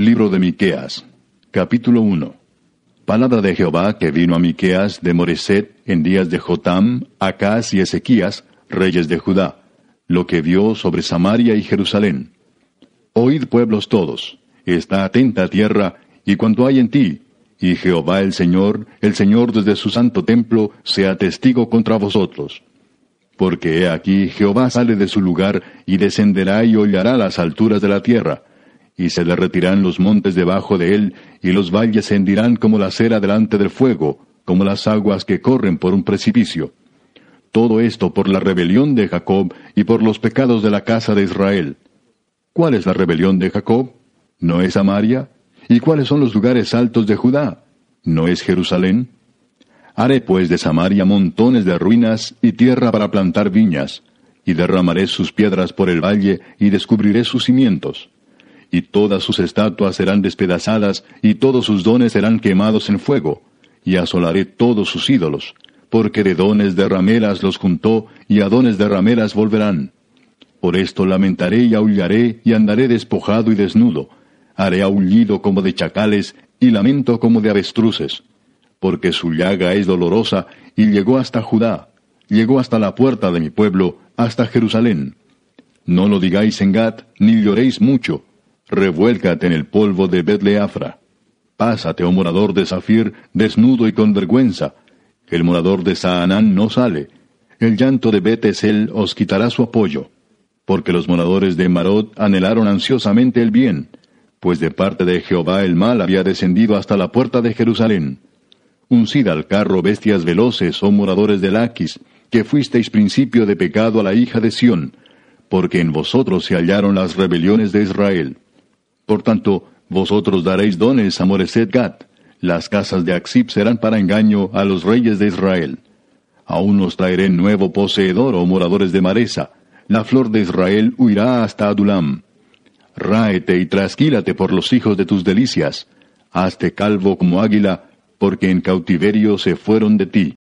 Libro de Miqueas, capítulo 1. Palabra de Jehová que vino a Miqueas de Moreset en días de Jotam, Acaz y Ezequías, reyes de Judá, lo que vio sobre Samaria y Jerusalén. Oíd pueblos todos, está atenta tierra y cuanto hay en ti, y Jehová el Señor, el Señor desde su santo templo, sea testigo contra vosotros. Porque he aquí Jehová sale de su lugar y descenderá y hollará las alturas de la tierra, y se derretirán los montes debajo de él, y los valles se hendirán como la cera delante del fuego, como las aguas que corren por un precipicio. Todo esto por la rebelión de Jacob y por los pecados de la casa de Israel. ¿Cuál es la rebelión de Jacob? ¿No es Samaria? ¿Y cuáles son los lugares altos de Judá? ¿No es Jerusalén? Haré pues de Samaria montones de ruinas y tierra para plantar viñas, y derramaré sus piedras por el valle y descubriré sus cimientos. Y todas sus estatuas serán despedazadas, y todos sus dones serán quemados en fuego, y asolaré todos sus ídolos, porque de dones de rameras los juntó, y a dones de rameras volverán. Por esto lamentaré y aullaré, y andaré despojado y desnudo, haré aullido como de chacales y lamento como de avestruces, porque su llaga es dolorosa y llegó hasta Judá, llegó hasta la puerta de mi pueblo, hasta Jerusalén. No lo digáis en Gat, ni lloréis mucho, revuélcate en el polvo de Betleafra. Pásate, oh morador de Zafir, desnudo y con vergüenza. El morador de Saanán no sale. El llanto de Betesel os quitará su apoyo. Porque los moradores de Marot anhelaron ansiosamente el bien pues de parte de Jehová el mal había descendido hasta la puerta de Jerusalén. Uncid al carro bestias veloces, oh moradores de Laquis, que fuisteis principio de pecado a la hija de Sión, porque en vosotros se hallaron las rebeliones de Israel. Por tanto, vosotros daréis dones a Moreset Gat, las casas de Axib serán para engaño a los reyes de Israel. Aún os traeré nuevo poseedor, oh moradores de Maresa, la flor de Israel huirá hasta Adulam Ráete y trasquílate por los hijos de tus delicias. Hazte calvo como águila, porque en cautiverio se fueron de ti.